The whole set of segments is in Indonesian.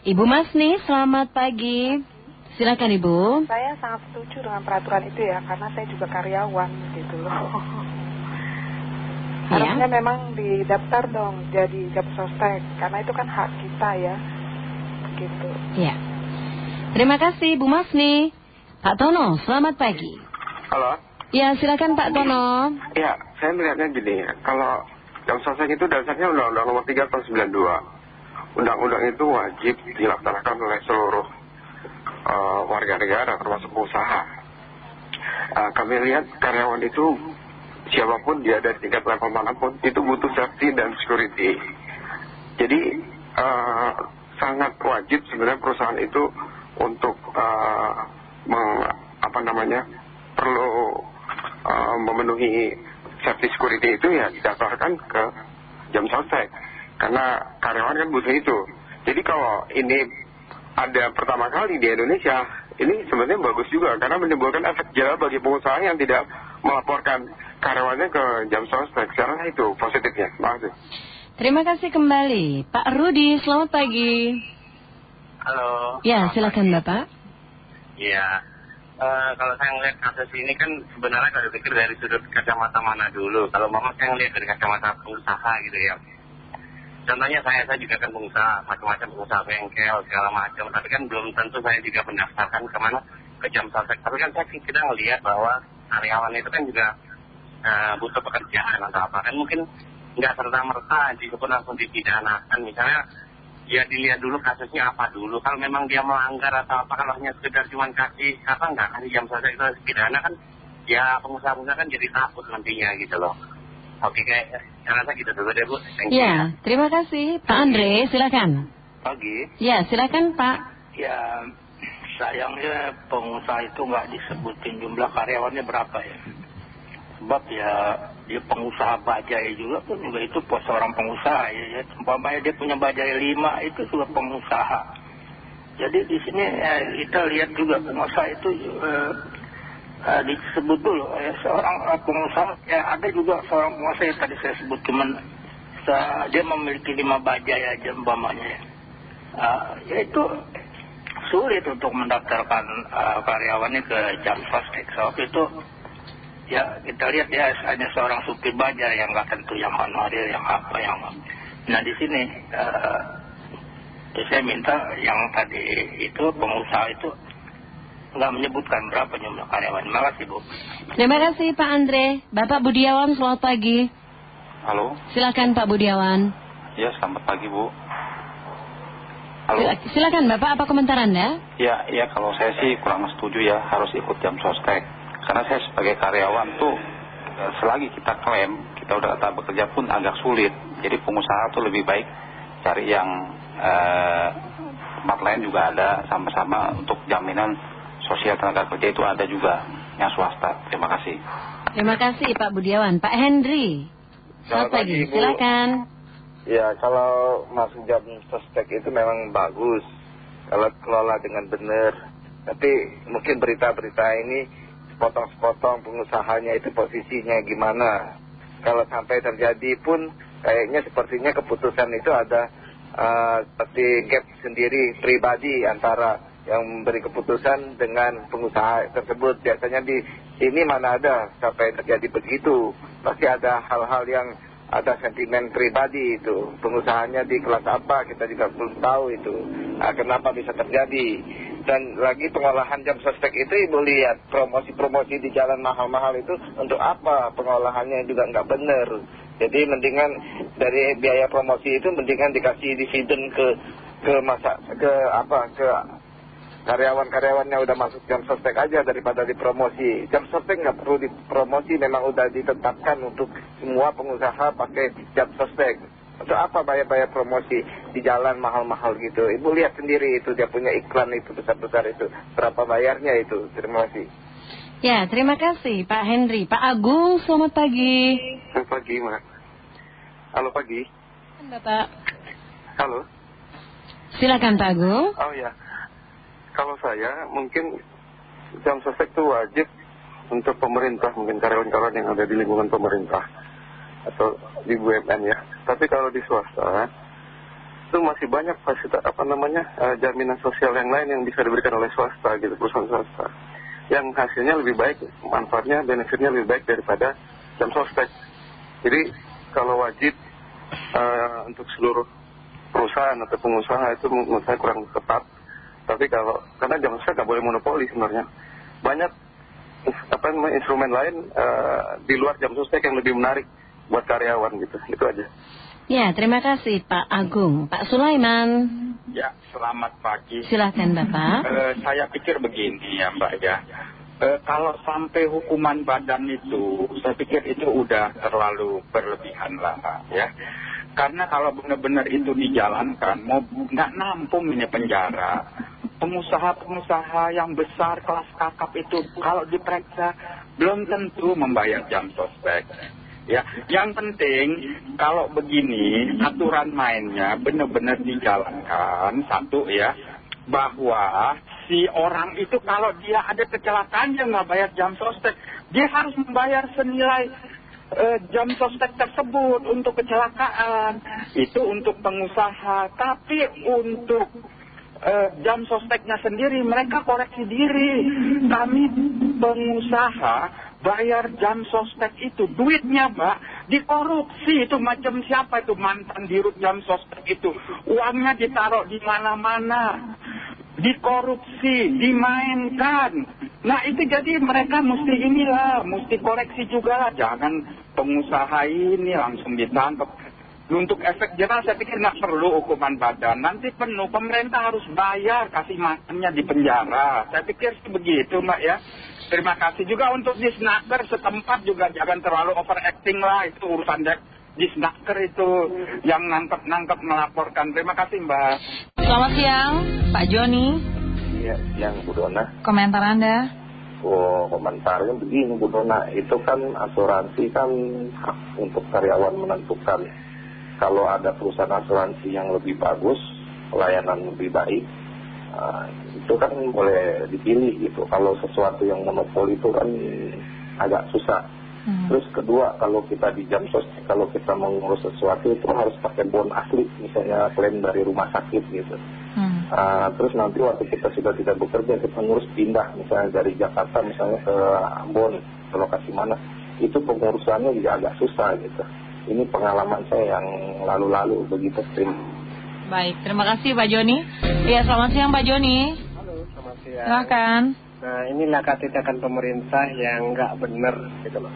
Ibu Masni, selamat pagi. Silakan Ibu. Saya sangat setuju dengan peraturan itu ya, karena saya juga karyawan gitu loh. Harusnya memang didaftar dong jadi job sostek, karena itu kan hak kita ya. Gitu. Ya. Terima kasih Bu Masni. Pak Tono, selamat pagi. Halo? Ya, silakan Pak Tono. Ya, saya melihatnya gini, kalau jam sostek itu dasarnya Undang-Undang Nomor 3 tahun 92. Undang-undang itu wajib dilaksanakan oleh seluruh uh, warga negara, termasuk pengusaha. Uh, kami lihat karyawan itu, siapa pun dia dari tingkat level mana pun, itu butuh safety dan security. Jadi, uh, sangat wajib sebenarnya perusahaan itu untuk meng, apa namanya perlu uh, memenuhi safety security itu ya didaftarkan ke jam sostek karena karyawan kan butuh itu. Jadi kalau ini ada pertama kali di Indonesia ini sebenarnya bagus juga karena menimbulkan efek jerah bagi pengusaha yang tidak melaporkan karyawannya ke jam sostek sekarang itu positifnya. Makasih Terima kasih kembali. Pak Rudi selamat pagi. Halo. Ya silakan Bapak. Ya uh, kalau saya ngeliat kasus ini kan sebenarnya kalau pikir dari sudut kacamata mana dulu. Kalau mama saya ngeliat dari kacamata pengusaha gitu ya. Contohnya saya, saya juga kan pengusaha, macam-macam pengusaha bengkel, segala macam. Tapi kan belum tentu saya juga mendaftarkan ke mana, ke jam sostek. Tapi kan saya kita ngeliat bahwa karyawan itu kan juga uh, butuh pekerjaan atau apa. Kan mungkin nggak serta-merta pun langsung dipidanakan. Misalnya ya dilihat dulu kasusnya apa dulu. Kalau memang dia melanggar atau apa, kalau hanya sekedar cuma kasih, apa nggak kasih jam sostek itu pidana kan, ya pengusaha-pengusaha kan jadi takut nantinya gitu loh. Oke, kayak saya rasa gitu dulu deh Bu. Thank you. Ya, terima kasih. Pak Andre, silakan. Pagi. Ya, silakan Pak. Ya, sayangnya pengusaha itu nggak disebutin jumlah karyawannya berapa ya. Sebab ya dia pengusaha bajai juga pun juga itu pos seorang pengusaha ya. ya. Umpamanya dia punya bajai lima itu juga pengusaha. Jadi di sini ya, kita lihat juga pengusaha itu eh, eh, disebut dulu ya, seorang pengusaha. Ya ada juga seorang pengusaha yang tadi saya sebut cuman se- dia memiliki lima bajai aja umpamanya ya. Eh, ya itu sulit untuk mendaftarkan eh, karyawannya ke jam sostek sebab itu ya kita lihat ya hanya seorang supir baja yang nggak tentu yang honorir yang apa yang nah di sini ya saya minta yang tadi itu pengusaha itu nggak menyebutkan berapa jumlah karyawan terima kasih bu Terima kasih Pak Andre. Bapak Budiawan, selamat pagi. Halo, Silakan Pak Budiawan. ya selamat pagi Bu. Halo, Sila- Silakan Bapak, apa komentar Anda? ya, ya kalau saya sih kurang setuju ya harus ikut jam sostek. Karena saya sebagai karyawan tuh selagi kita klaim kita udah tak bekerja pun agak sulit. Jadi pengusaha tuh lebih baik cari yang eh, tempat lain juga ada sama-sama untuk jaminan sosial tenaga kerja itu ada juga yang swasta. Terima kasih. Terima kasih Pak Budiawan. Pak Henry, selamat pagi. Silakan. Ya, kalau masuk jam sostek itu memang bagus. Kalau kelola dengan benar. Tapi mungkin berita-berita ini sepotong-sepotong pengusahanya itu posisinya gimana. Kalau sampai terjadi pun kayaknya sepertinya keputusan itu ada eh, seperti gap sendiri pribadi antara yang memberi keputusan dengan pengusaha tersebut. Biasanya di sini mana ada sampai terjadi begitu. Pasti ada hal-hal yang ada sentimen pribadi itu pengusahanya di kelas apa kita juga belum tahu itu nah, kenapa bisa terjadi dan lagi pengolahan jam sostek itu ibu lihat promosi-promosi di jalan mahal-mahal itu untuk apa pengolahannya juga nggak benar jadi mendingan dari biaya promosi itu mendingan dikasih dividen ke ke masa ke apa ke karyawan-karyawannya udah masuk jam sostek aja daripada dipromosi. Jam sostek nggak perlu dipromosi, memang udah ditetapkan untuk semua pengusaha pakai jam sostek. Untuk apa bayar-bayar promosi di jalan mahal-mahal gitu? Ibu lihat sendiri itu dia punya iklan itu besar-besar itu. Berapa bayarnya itu? Terima kasih. Ya, terima kasih Pak Henry. Pak Agung, selamat pagi. Selamat pagi Mak Halo pagi Bapak. Halo Silakan Pak Agung. Oh ya kalau saya mungkin jam sostek itu wajib untuk pemerintah mungkin karyawan-karyawan yang ada di lingkungan pemerintah atau di BUMN ya. Tapi kalau di swasta itu masih banyak fasilitas apa namanya eh, jaminan sosial yang lain yang bisa diberikan oleh swasta gitu perusahaan swasta. Yang hasilnya lebih baik manfaatnya benefitnya lebih baik daripada jam sostek. Jadi kalau wajib eh, untuk seluruh perusahaan atau pengusaha itu menurut saya kurang ketat tapi kalau karena jam sostek nggak boleh monopoli sebenarnya banyak apa namanya instrumen lain eh, di luar jam sostek yang lebih menarik buat karyawan gitu itu aja Ya, terima kasih Pak Agung. Pak Sulaiman, Ya, selamat pagi. silakan Bapak. Eh, saya pikir begini ya Mbak ya. Eh, kalau sampai hukuman badan itu, saya pikir itu udah terlalu berlebihan lah Mbak ya. Karena kalau benar-benar itu dijalankan, mau nggak nampung ini penjara. Pengusaha-pengusaha yang besar kelas kakap itu kalau diperiksa belum tentu membayar jam sospek. Ya, yang penting kalau begini aturan mainnya benar-benar dijalankan satu ya bahwa si orang itu kalau dia ada kecelakaan dia nggak bayar jam sostek dia harus membayar senilai eh, jam sostek tersebut untuk kecelakaan itu untuk pengusaha tapi untuk jam sosteknya sendiri mereka koreksi diri. Kami pengusaha bayar jam sostek itu. Duitnya mbak dikorupsi. Itu macam siapa itu? Mantan dirut jam sostek itu. Uangnya ditaruh di mana-mana. Dikorupsi dimainkan. Nah itu jadi mereka mesti inilah mesti koreksi juga. Jangan pengusaha ini langsung ditangkap untuk efek jerah saya pikir nggak perlu hukuman badan nanti penuh pemerintah harus bayar kasih makannya di penjara saya pikir sih begitu mbak ya Terima kasih juga untuk di snacker setempat juga jangan terlalu overacting lah itu urusan dek di snacker itu yang nangkep-nangkep melaporkan. Terima kasih Mbak. Selamat siang, Pak Joni. Iya, yang Bu Dona. Komentar Anda? Oh, komentarnya begini Bu Dona, itu kan asuransi kan hak untuk karyawan menentukan. Kalau ada perusahaan asuransi yang lebih bagus, pelayanan lebih baik, Nah, itu kan boleh dipilih gitu. Kalau sesuatu yang monopoli itu kan agak susah. Terus kedua, kalau kita di jam sos, kalau kita mengurus sesuatu itu harus pakai bon asli, misalnya klaim dari rumah sakit gitu. Nah, terus nanti waktu kita sudah tidak bekerja, kita ngurus pindah, misalnya dari Jakarta misalnya ke Ambon, ke lokasi mana, itu pengurusannya juga agak susah gitu. Ini pengalaman saya yang lalu-lalu begitu. Terima Baik, terima kasih Pak Joni. Ya, selamat siang Pak Joni. Halo, selamat siang. Silakan. Nah, inilah tindakan pemerintah yang nggak benar gitu loh.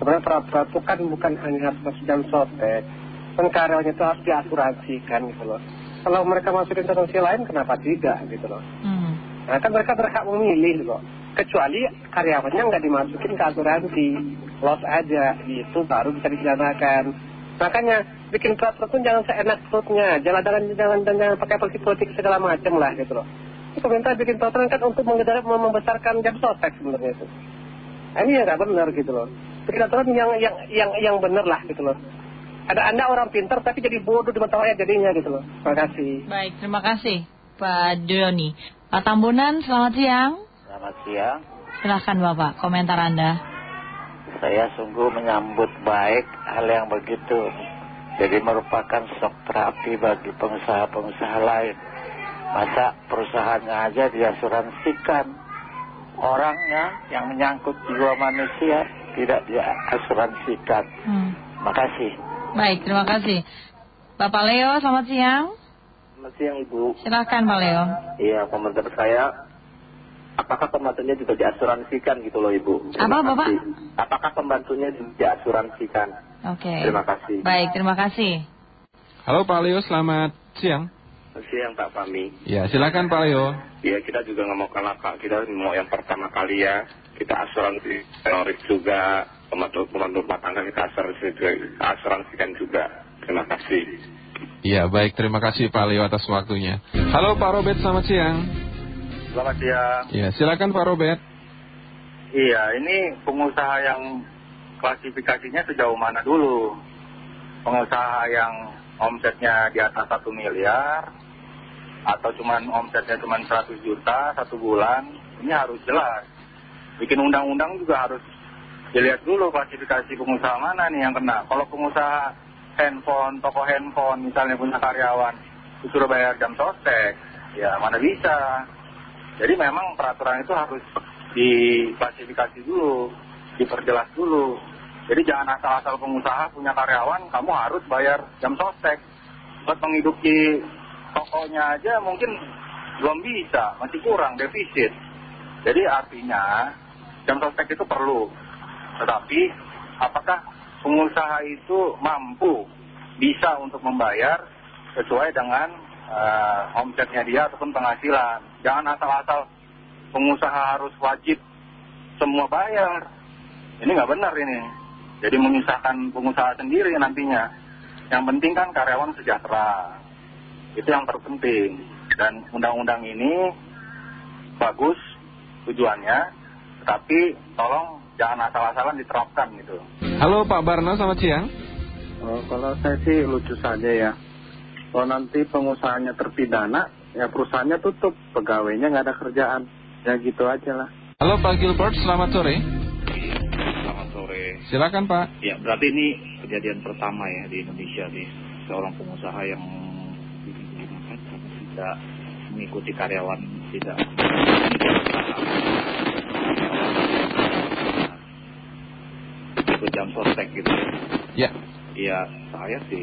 Sebenarnya peraturan itu kan bukan hanya harus jam sotek. Kan karyawannya itu harus diasuransikan gitu loh. Kalau mereka masukin asuransi lain, kenapa tidak gitu loh. Hmm. Nah, kan mereka berhak memilih loh. Kecuali karyawannya nggak dimasukin ke asuransi. Loss aja, itu baru bisa dijalankan. Makanya bikin peraturan pun jangan seenak perutnya. Jangan, jangan, jangan, jangan pakai politik-politik segala macam lah gitu loh. Ini pemerintah bikin peraturan kan untuk mengejar, membesarkan jam sotek sebenarnya itu. Nah, ini yang nggak benar gitu loh. Bikin aturan yang, yang, yang, yang benar lah gitu loh. Ada anda orang pintar tapi jadi bodoh di mata rakyat jadinya gitu loh. Terima kasih. Baik, terima kasih Pak Joni. Pak Tambunan, selamat siang. Selamat siang. Silahkan Bapak, komentar Anda. Saya sungguh menyambut baik hal yang begitu. Jadi merupakan shock terapi bagi pengusaha-pengusaha lain. Masa perusahaannya aja diasuransikan. Orangnya yang menyangkut jiwa manusia tidak diasuransikan. Hmm. Makasih. Baik, terima kasih. Bapak Leo, selamat siang. Selamat siang Ibu. Silahkan Pak Leo. Iya, komentar saya, apakah pembantunya juga diasuransikan gitu loh Ibu? Apa, Bapak? kasih. Apakah pembantunya juga diasuransikan? Oke. Terima kasih. Baik, terima kasih. Halo Pak Leo, selamat siang. Selamat siang Pak Fahmi. Ya, silakan Pak Leo. Ya kita juga nggak mau kalah Pak. Kita mau yang pertama kali ya. Kita asuransi teroris juga. Pembantu pembantu rumah tangga kita asuransi juga, asuransikan juga. Terima kasih. Ya, baik. Terima kasih Pak Leo atas waktunya. Halo Pak Robert, selamat siang. Selamat siang. Ya, silakan Pak Robert. Iya, ini pengusaha yang klasifikasinya sejauh mana dulu? Pengusaha yang omsetnya di atas satu miliar atau cuman omsetnya cuman 100 juta satu bulan, ini harus jelas. Bikin undang-undang juga harus dilihat dulu klasifikasi pengusaha mana nih yang kena. Kalau pengusaha handphone, toko handphone misalnya punya karyawan disuruh bayar jam sostek. Ya mana bisa. Jadi memang peraturan itu harus diklasifikasi dulu, diperjelas dulu. Jadi jangan asal-asal pengusaha punya karyawan, kamu harus bayar jam sostek. Buat menghidupi tokonya aja mungkin belum bisa, masih kurang, defisit. Jadi artinya jam sostek itu perlu. Tetapi apakah pengusaha itu mampu bisa untuk membayar sesuai dengan uh, omsetnya dia ataupun penghasilan. Jangan asal-asal pengusaha harus wajib semua bayar. Ini nggak benar ini. Jadi menyusahkan pengusaha sendiri nantinya. Yang penting kan karyawan sejahtera. Itu yang terpenting. Dan undang-undang ini bagus tujuannya, tetapi tolong jangan asal-asalan diterapkan gitu. Halo Pak Barna, selamat siang. Oh, kalau saya sih lucu saja ya. Kalau nanti pengusahanya terpidana, ya perusahaannya tutup, pegawainya nggak ada kerjaan. Ya gitu aja lah. Halo Pak Gilbert, selamat sore. Selamat sore. Silakan Pak. Ya, berarti ini kejadian pertama ya di Indonesia nih. Seorang pengusaha yang tidak mengikuti karyawan tidak ikut jam sostek gitu ya ya saya sih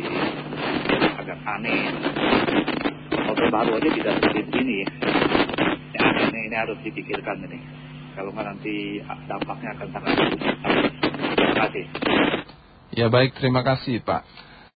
agak aneh baru aja tidak seperti ini. Ya ini, ini harus dipikirkan ini. Kalau nggak nanti dampaknya akan sangat terima kasih. Ya baik. Terima kasih Pak